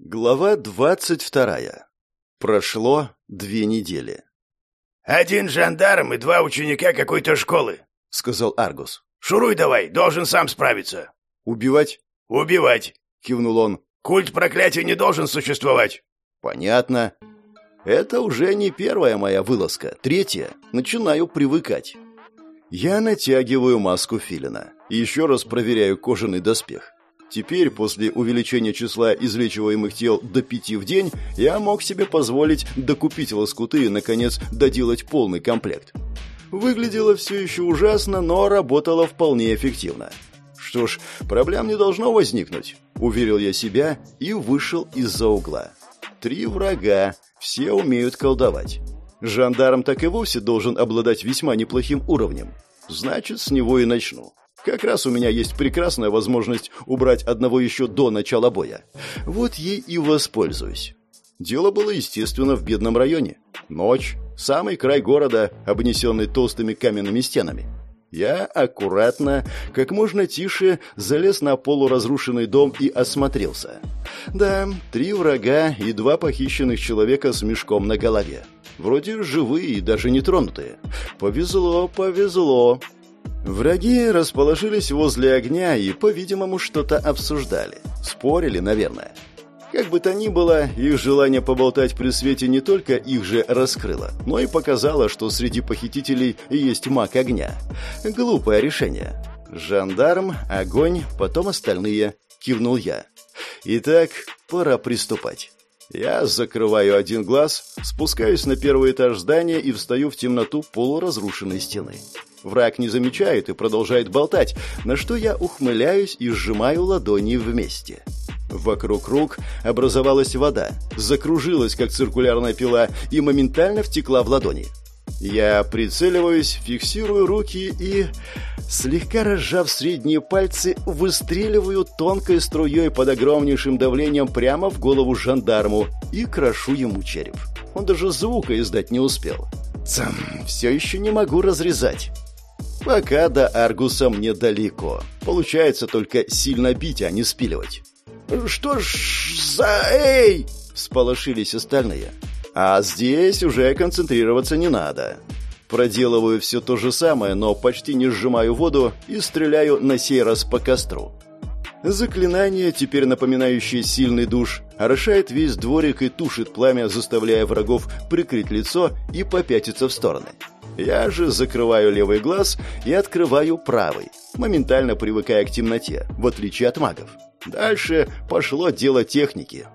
Глава двадцать вторая. Прошло две недели. «Один жандарм и два ученика какой-то школы», — сказал Аргус. «Шуруй давай, должен сам справиться». «Убивать?» «Убивать», — кивнул он. «Культ проклятия не должен существовать». «Понятно. Это уже не первая моя вылазка. Третья. Начинаю привыкать». Я натягиваю маску филина. Еще раз проверяю кожаный доспех. Теперь, после увеличения числа излечиваемых тел до пяти в день, я мог себе позволить докупить лоскуты и, наконец, доделать полный комплект. Выглядело все еще ужасно, но работало вполне эффективно. Что ж, проблем не должно возникнуть, уверил я себя и вышел из-за угла. Три врага, все умеют колдовать. Жандарм так и вовсе должен обладать весьма неплохим уровнем. Значит, с него и начну. Как раз у меня есть прекрасная возможность убрать одного еще до начала боя. Вот ей и воспользуюсь. Дело было, естественно, в бедном районе. Ночь, самый край города, обнесенный толстыми каменными стенами. Я аккуратно, как можно тише, залез на полуразрушенный дом и осмотрелся. Да, три врага и два похищенных человека с мешком на голове. Вроде живые и даже не тронутые. Повезло, повезло. Враги расположились возле огня и, по-видимому, что-то обсуждали. Спорили, наверное. Как бы то ни было, их желание поболтать при свете не только их же раскрыло, но и показало, что среди похитителей есть маг огня. Глупое решение. Жандарм, огонь, потом остальные. Кивнул я. Итак, пора приступать. Я закрываю один глаз, спускаюсь на первый этаж здания и встаю в темноту полуразрушенной стены. Враг не замечает и продолжает болтать, на что я ухмыляюсь и сжимаю ладони вместе. Вокруг рук образовалась вода, закружилась, как циркулярная пила, и моментально втекла в ладони. Я прицеливаюсь, фиксирую руки и, слегка разжав средние пальцы, выстреливаю тонкой струей под огромнейшим давлением прямо в голову жандарму и крошу ему череп. Он даже звука издать не успел. Цам, все еще не могу разрезать. Пока до Аргуса мне далеко. Получается только сильно бить, а не спиливать. «Что ж за... Эй!» — всполошились остальные. А здесь уже концентрироваться не надо. Проделываю все то же самое, но почти не сжимаю воду и стреляю на сей раз по костру. Заклинание, теперь напоминающее сильный душ, орошает весь дворик и тушит пламя, заставляя врагов прикрыть лицо и попятиться в стороны. Я же закрываю левый глаз и открываю правый, моментально привыкая к темноте, в отличие от магов. Дальше пошло дело техники.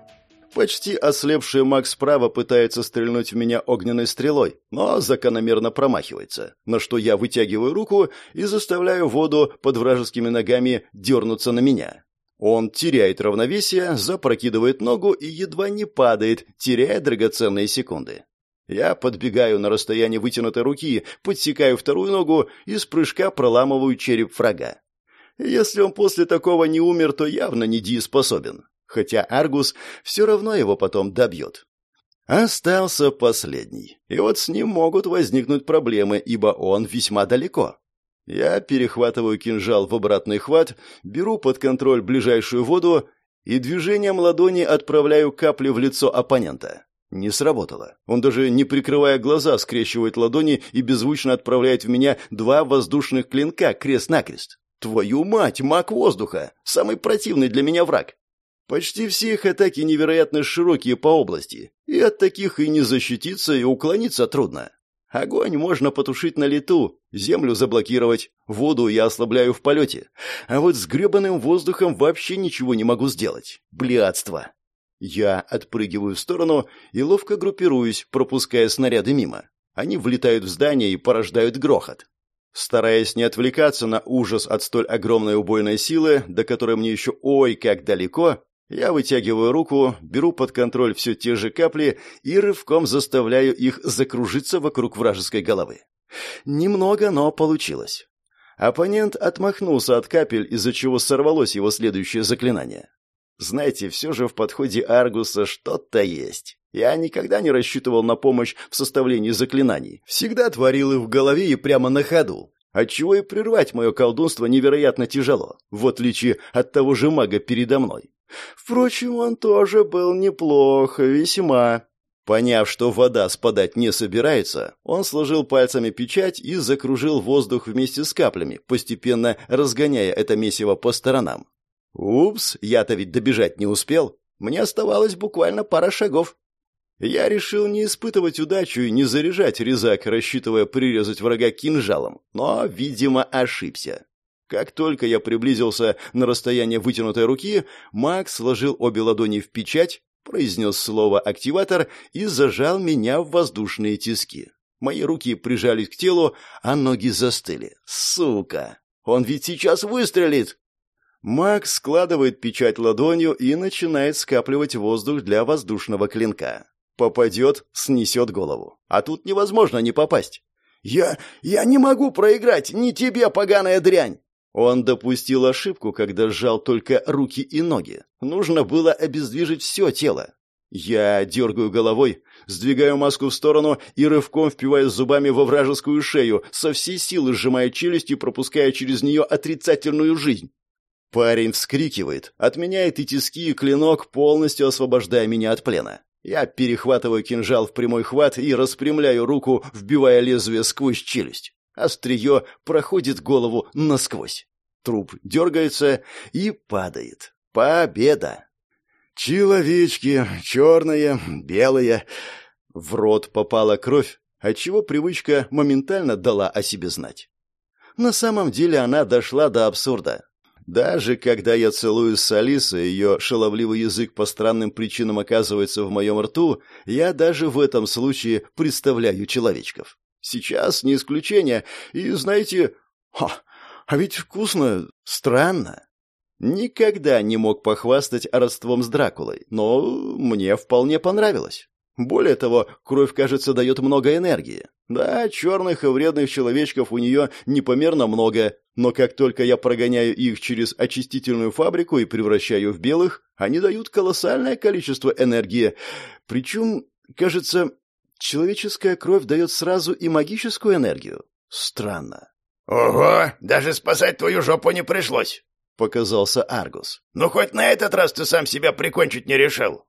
Почти ослепший маг справа пытается стрельнуть в меня огненной стрелой, но закономерно промахивается, на что я вытягиваю руку и заставляю воду под вражескими ногами дернуться на меня. Он теряет равновесие, запрокидывает ногу и едва не падает, теряя драгоценные секунды. Я подбегаю на расстояние вытянутой руки, подсекаю вторую ногу и с прыжка проламываю череп врага. Если он после такого не умер, то явно недееспособен. Хотя Аргус все равно его потом добьет. Остался последний. И вот с ним могут возникнуть проблемы, ибо он весьма далеко. Я перехватываю кинжал в обратный хват, беру под контроль ближайшую воду и движением ладони отправляю капли в лицо оппонента. Не сработало. Он даже не прикрывая глаза, скрещивает ладони и беззвучно отправляет в меня два воздушных клинка крест-накрест. Твою мать, маг воздуха! Самый противный для меня враг. Почти все их атаки невероятно широкие по области, и от таких и не защититься, и уклониться трудно. Огонь можно потушить на лету, землю заблокировать, воду я ослабляю в полете. А вот с гребаным воздухом вообще ничего не могу сделать. Блядство. Я отпрыгиваю в сторону и ловко группируюсь, пропуская снаряды мимо. Они влетают в здание и порождают грохот. Стараясь не отвлекаться на ужас от столь огромной убойной силы, до которой мне еще ой как далеко, я вытягиваю руку, беру под контроль все те же капли и рывком заставляю их закружиться вокруг вражеской головы. Немного, но получилось. Оппонент отмахнулся от капель, из-за чего сорвалось его следующее заклинание. Знаете, все же в подходе Аргуса что-то есть. Я никогда не рассчитывал на помощь в составлении заклинаний. Всегда творил их в голове и прямо на ходу. Отчего и прервать мое колдунство невероятно тяжело, в отличие от того же мага передо мной. Впрочем, он тоже был неплох, весьма. Поняв, что вода спадать не собирается, он сложил пальцами печать и закружил воздух вместе с каплями, постепенно разгоняя это месиво по сторонам. Упс, я-то ведь добежать не успел. Мне оставалось буквально пара шагов. Я решил не испытывать удачу и не заряжать резак, рассчитывая прирезать врага кинжалом, но, видимо, ошибся. Как только я приблизился на расстояние вытянутой руки, Макс сложил обе ладони в печать, произнес слово «активатор» и зажал меня в воздушные тиски. Мои руки прижались к телу, а ноги застыли. Сука! Он ведь сейчас выстрелит! Макс складывает печать ладонью и начинает скапливать воздух для воздушного клинка. Попадет, снесет голову. А тут невозможно не попасть. «Я... я не могу проиграть! Не тебе, поганая дрянь!» Он допустил ошибку, когда сжал только руки и ноги. Нужно было обездвижить все тело. Я дергаю головой, сдвигаю маску в сторону и рывком впиваюсь зубами во вражескую шею, со всей силы сжимая челюсть и пропуская через нее отрицательную жизнь. Парень вскрикивает, отменяет и тиски, и клинок, полностью освобождая меня от плена. Я перехватываю кинжал в прямой хват и распрямляю руку, вбивая лезвие сквозь челюсть. Острие проходит голову насквозь. Труп дергается и падает. Победа! Человечки, черные, белые. В рот попала кровь, отчего привычка моментально дала о себе знать. На самом деле она дошла до абсурда. Даже когда я целуюсь с Алисой, ее шаловливый язык по странным причинам оказывается в моем рту, я даже в этом случае представляю человечков. Сейчас не исключение. И, знаете, ха, а ведь вкусно, странно. Никогда не мог похвастать родством с Дракулой, но мне вполне понравилось. Более того, кровь, кажется, дает много энергии. Да, черных и вредных человечков у нее непомерно много, но как только я прогоняю их через очистительную фабрику и превращаю в белых, они дают колоссальное количество энергии. Причем, кажется, Человеческая кровь дает сразу и магическую энергию. Странно. «Ого, даже спасать твою жопу не пришлось», — показался Аргус. «Ну, хоть на этот раз ты сам себя прикончить не решил».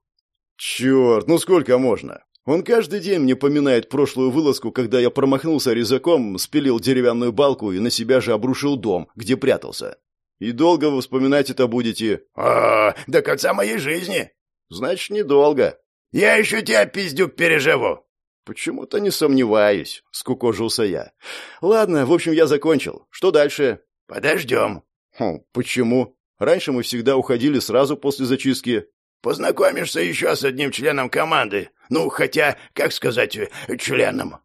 «Черт, ну сколько можно? Он каждый день мне поминает прошлую вылазку, когда я промахнулся резаком, спилил деревянную балку и на себя же обрушил дом, где прятался. И долго вы вспоминать это будете?» «А, до конца моей жизни». «Значит, недолго». «Я еще тебя, пиздюк, переживу». «Почему-то не сомневаюсь», — скукожился я. «Ладно, в общем, я закончил. Что дальше?» «Подождем». «Хм, почему? Раньше мы всегда уходили сразу после зачистки». «Познакомишься еще с одним членом команды. Ну, хотя, как сказать, членом».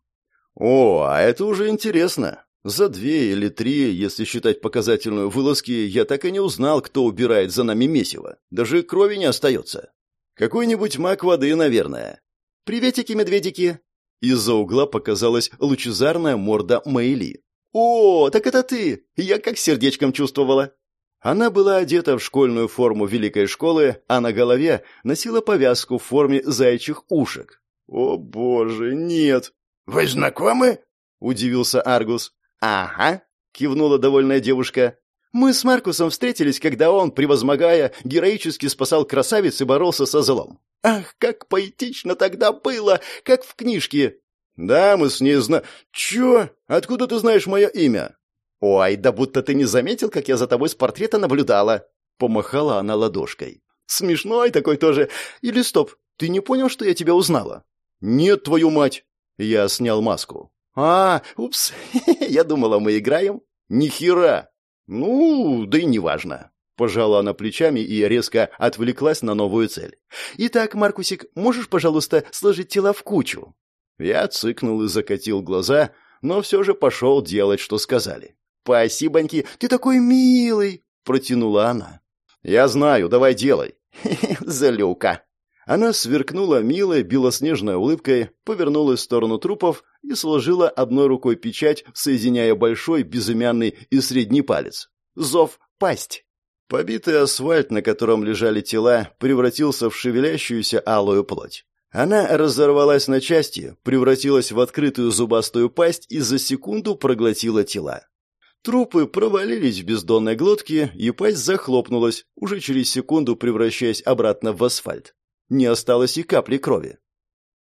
«О, а это уже интересно. За две или три, если считать показательную вылазки, я так и не узнал, кто убирает за нами месиво. Даже крови не остается. Какой-нибудь маг воды, наверное. «Приветики, медведики!» Из-за угла показалась лучезарная морда Мэйли. «О, так это ты! Я как сердечком чувствовала!» Она была одета в школьную форму великой школы, а на голове носила повязку в форме зайчих ушек. «О, боже, нет!» «Вы знакомы?» — удивился Аргус. «Ага», — кивнула довольная девушка. «Мы с Маркусом встретились, когда он, превозмогая, героически спасал красавиц и боролся со злом. Ах, как поэтично тогда было, как в книжке!» «Да, мы с ней зна...» «Чё? Откуда ты знаешь мое имя?» «Ой, да будто ты не заметил, как я за тобой с портрета наблюдала!» Помахала она ладошкой. «Смешной такой тоже. Или стоп, ты не понял, что я тебя узнала?» «Нет, твою мать!» Я снял маску. «А, упс, я думала, мы играем». «Ни хера!» «Ну, да и неважно». Пожала она плечами и резко отвлеклась на новую цель. «Итак, Маркусик, можешь, пожалуйста, сложить тела в кучу?» Я цыкнул и закатил глаза, но все же пошел делать, что сказали. «Спасибоньки, ты такой милый!» — протянула она. «Я знаю, давай делай!» «Залюка!» Она сверкнула милой белоснежной улыбкой, повернулась в сторону трупов и сложила одной рукой печать, соединяя большой, безымянный и средний палец. «Зов пасть!» Побитый асфальт, на котором лежали тела, превратился в шевелящуюся алую плоть. Она разорвалась на части, превратилась в открытую зубастую пасть и за секунду проглотила тела. Трупы провалились в бездонной глотке, и пасть захлопнулась, уже через секунду превращаясь обратно в асфальт. Не осталось и капли крови.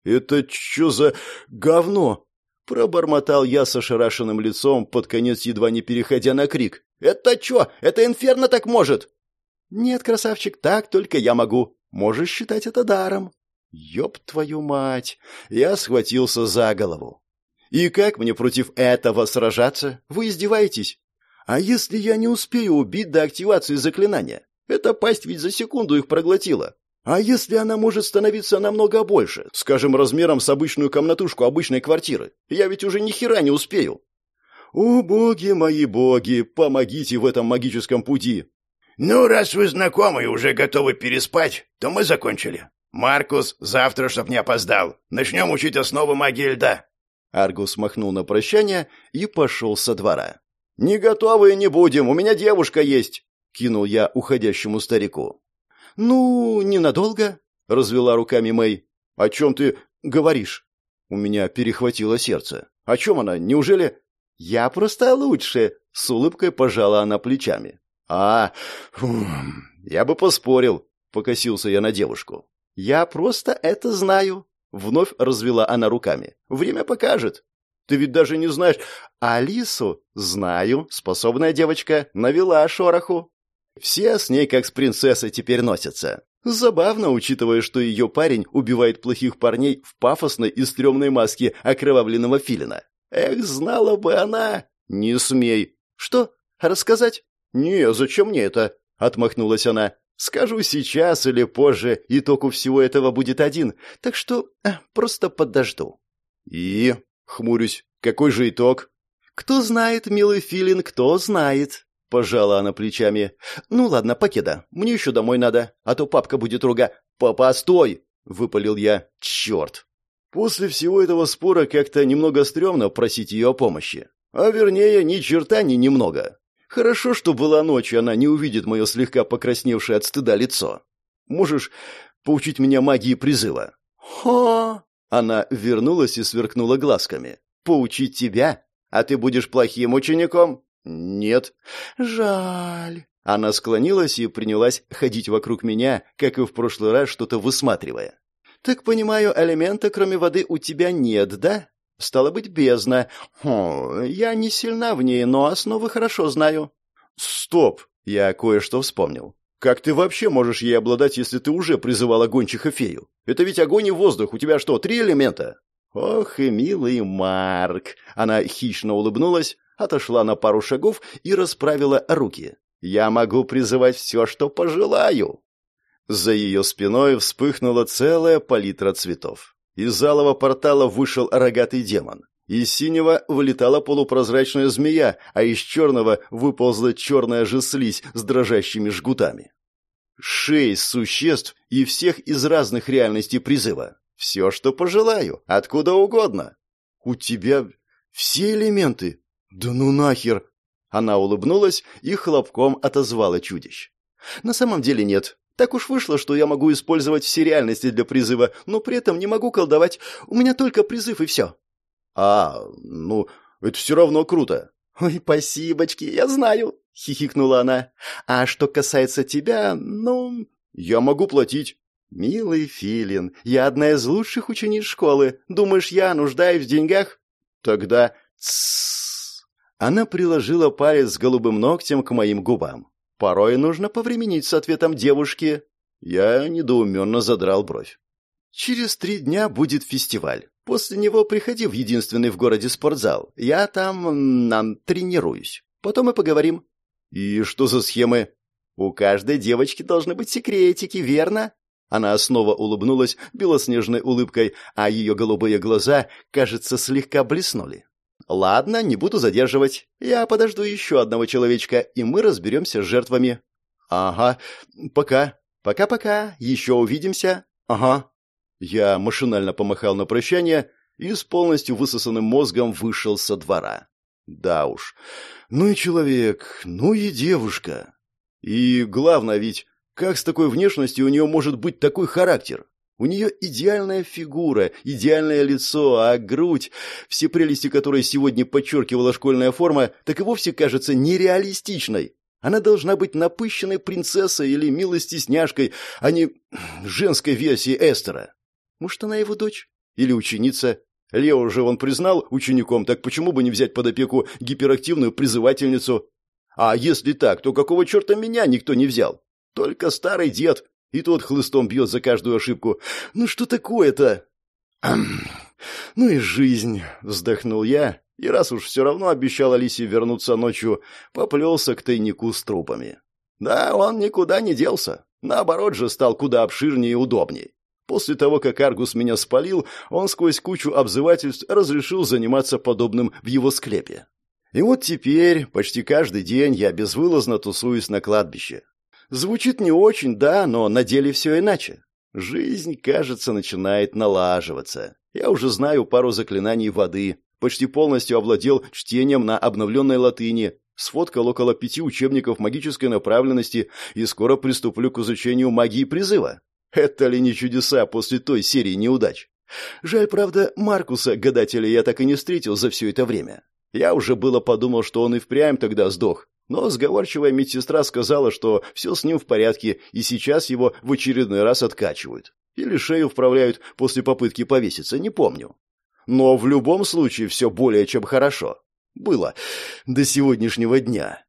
«Это что за говно?» Пробормотал я с ошарашенным лицом, под конец едва не переходя на крик. «Это чё? Это инферно так может?» «Нет, красавчик, так только я могу. Можешь считать это даром». «Ёб твою мать!» Я схватился за голову. «И как мне против этого сражаться? Вы издеваетесь? А если я не успею убить до активации заклинания? Эта пасть ведь за секунду их проглотила. А если она может становиться намного больше, скажем, размером с обычную комнатушку обычной квартиры? Я ведь уже ни хера не успею. О, боги мои боги, помогите в этом магическом пути. Ну, раз вы знакомы и уже готовы переспать, то мы закончили. Маркус, завтра, чтоб не опоздал, начнем учить основы магии льда. Аргус махнул на прощание и пошел со двора. «Не готовы не будем, у меня девушка есть!» — кинул я уходящему старику. «Ну, ненадолго», — развела руками Мэй. «О чем ты говоришь?» У меня перехватило сердце. «О чем она? Неужели...» «Я просто лучше», — с улыбкой пожала она плечами. «А, фу, я бы поспорил», — покосился я на девушку. «Я просто это знаю», — вновь развела она руками. «Время покажет». «Ты ведь даже не знаешь...» «Алису знаю, способная девочка, навела шороху». Все с ней как с принцессой теперь носятся. Забавно, учитывая, что ее парень убивает плохих парней в пафосной и стрёмной маске окровавленного филина. Эх, знала бы она! Не смей. Что, рассказать? Не, зачем мне это? Отмахнулась она. Скажу сейчас или позже, итог у всего этого будет один, так что э, просто подожду. И, хмурюсь, какой же итог? Кто знает, милый Филин, кто знает. Пожала она плечами. «Ну ладно, покеда. Мне еще домой надо, а то папка будет руга...» «Папа, стой!» — выпалил я. «Черт!» После всего этого спора как-то немного стрёмно просить ее о помощи. А вернее, ни черта не немного. Хорошо, что была ночь, и она не увидит мое слегка покрасневшее от стыда лицо. Можешь поучить меня магии призыва?» «Хо!» Она вернулась и сверкнула глазками. «Поучить тебя? А ты будешь плохим учеником?» «Нет». «Жаль». Она склонилась и принялась ходить вокруг меня, как и в прошлый раз, что-то высматривая. «Так понимаю, элемента, кроме воды, у тебя нет, да? Стало быть, бездна. Хм, я не сильна в ней, но основы хорошо знаю». «Стоп!» — я кое-что вспомнил. «Как ты вообще можешь ей обладать, если ты уже призывала гончих фею? Это ведь огонь и воздух, у тебя что, три элемента?» «Ох и милый Марк!» Она хищно улыбнулась, отошла на пару шагов и расправила руки. «Я могу призывать все, что пожелаю!» За ее спиной вспыхнула целая палитра цветов. Из залого портала вышел рогатый демон. Из синего вылетала полупрозрачная змея, а из черного выползла черная же слизь с дрожащими жгутами. Шесть существ и всех из разных реальностей призыва. Все, что пожелаю, откуда угодно. У тебя все элементы, «Да ну нахер!» Она улыбнулась и хлопком отозвала чудищ. «На самом деле нет. Так уж вышло, что я могу использовать все реальности для призыва, но при этом не могу колдовать. У меня только призыв и все». «А, ну, это все равно круто». «Ой, спасибочки, я знаю», — хихикнула она. «А что касается тебя, ну...» «Я могу платить». «Милый Филин, я одна из лучших учениц школы. Думаешь, я нуждаюсь в деньгах?» «Тогда...» «Тссс...» Она приложила палец с голубым ногтем к моим губам. Порой нужно повременить с ответом девушки. Я недоуменно задрал бровь. Через три дня будет фестиваль. После него приходи в единственный в городе спортзал. Я там... нам тренируюсь. Потом и поговорим. И что за схемы? У каждой девочки должны быть секретики, верно? Она снова улыбнулась белоснежной улыбкой, а ее голубые глаза, кажется, слегка блеснули. «Ладно, не буду задерживать. Я подожду еще одного человечка, и мы разберемся с жертвами». «Ага. Пока. Пока-пока. Еще увидимся. Ага». Я машинально помахал на прощание и с полностью высосанным мозгом вышел со двора. Да уж. Ну и человек, ну и девушка. И главное ведь, как с такой внешностью у нее может быть такой характер? У нее идеальная фигура, идеальное лицо, а грудь, все прелести которой сегодня подчеркивала школьная форма, так и вовсе кажется нереалистичной. Она должна быть напыщенной принцессой или милой стесняшкой, а не женской версией Эстера. Может, она его дочь? Или ученица? Лео же он признал учеником, так почему бы не взять под опеку гиперактивную призывательницу? А если так, то какого черта меня никто не взял? Только старый дед, и тот хлыстом бьет за каждую ошибку. Ну что такое-то? Ну и жизнь, вздохнул я, и раз уж все равно обещал Алисе вернуться ночью, поплелся к тайнику с трупами. Да, он никуда не делся. Наоборот же стал куда обширнее и удобнее. После того, как Аргус меня спалил, он сквозь кучу обзывательств разрешил заниматься подобным в его склепе. И вот теперь почти каждый день я безвылазно тусуюсь на кладбище. Звучит не очень, да, но на деле все иначе. Жизнь, кажется, начинает налаживаться. Я уже знаю пару заклинаний воды, почти полностью овладел чтением на обновленной латыни, сфоткал около пяти учебников магической направленности и скоро приступлю к изучению магии призыва. Это ли не чудеса после той серии неудач? Жаль, правда, Маркуса, гадателя, я так и не встретил за все это время. Я уже было подумал, что он и впрямь тогда сдох, но сговорчивая медсестра сказала, что все с ним в порядке, и сейчас его в очередной раз откачивают. Или шею вправляют после попытки повеситься, не помню. Но в любом случае все более чем хорошо. Было до сегодняшнего дня.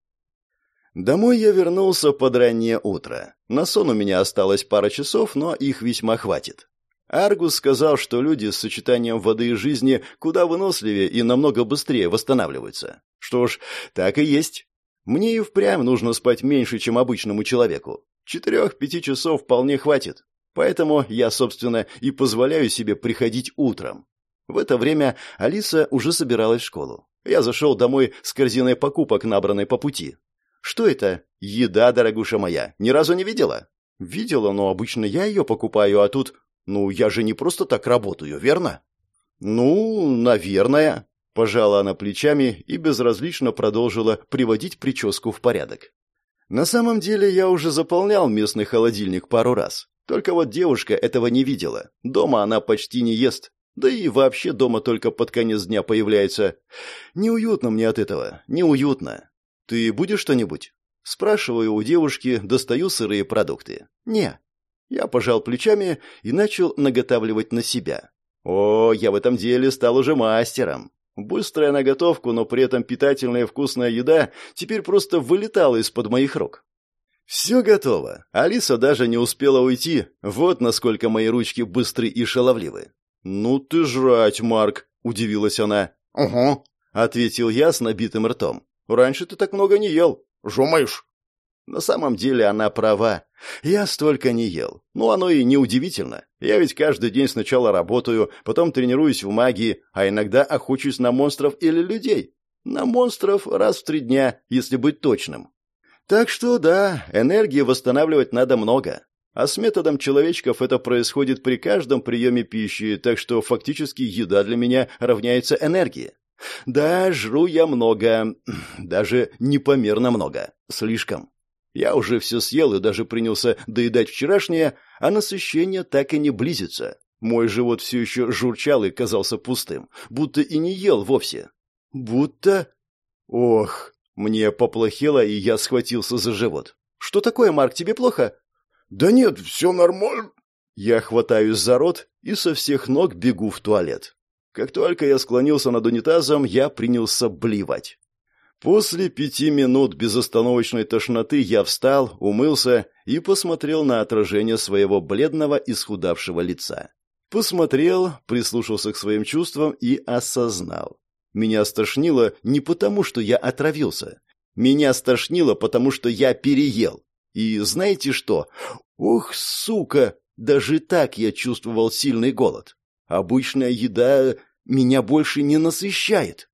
Домой я вернулся под раннее утро. На сон у меня осталось пара часов, но их весьма хватит. Аргус сказал, что люди с сочетанием воды и жизни куда выносливее и намного быстрее восстанавливаются. Что ж, так и есть. Мне и впрямь нужно спать меньше, чем обычному человеку. Четырех-пяти часов вполне хватит. Поэтому я, собственно, и позволяю себе приходить утром. В это время Алиса уже собиралась в школу. Я зашел домой с корзиной покупок, набранной по пути. «Что это?» «Еда, дорогуша моя. Ни разу не видела?» «Видела, но обычно я ее покупаю, а тут...» «Ну, я же не просто так работаю, верно?» «Ну, наверное», — пожала она плечами и безразлично продолжила приводить прическу в порядок. «На самом деле я уже заполнял местный холодильник пару раз. Только вот девушка этого не видела. Дома она почти не ест. Да и вообще дома только под конец дня появляется. Неуютно мне от этого. Неуютно. «Ты будешь что-нибудь?» Спрашиваю у девушки, достаю сырые продукты. «Не». Я пожал плечами и начал наготавливать на себя. О, я в этом деле стал уже мастером. Быстрая наготовку, но при этом питательная и вкусная еда теперь просто вылетала из-под моих рук. Все готово. Алиса даже не успела уйти. Вот насколько мои ручки быстры и шаловливы. «Ну ты жрать, Марк!» — удивилась она. «Угу», — ответил я с набитым ртом. Раньше ты так много не ел. Жумаешь. На самом деле она права. Я столько не ел. Ну, оно и не удивительно. Я ведь каждый день сначала работаю, потом тренируюсь в магии, а иногда охочусь на монстров или людей. На монстров раз в три дня, если быть точным. Так что да, энергии восстанавливать надо много. А с методом человечков это происходит при каждом приеме пищи, так что фактически еда для меня равняется энергии. Да, жру я много, даже непомерно много, слишком. Я уже все съел и даже принялся доедать вчерашнее, а насыщение так и не близится. Мой живот все еще журчал и казался пустым, будто и не ел вовсе. Будто... Ох, мне поплохело, и я схватился за живот. «Что такое, Марк, тебе плохо?» «Да нет, все нормально». Я хватаюсь за рот и со всех ног бегу в туалет. Как только я склонился над унитазом, я принялся блевать. После пяти минут безостановочной тошноты я встал, умылся и посмотрел на отражение своего бледного и схудавшего лица. Посмотрел, прислушался к своим чувствам и осознал. Меня стошнило не потому, что я отравился. Меня стошнило, потому что я переел. И знаете что? Ух, сука! Даже так я чувствовал сильный голод. Обычная еда меня больше не насыщает.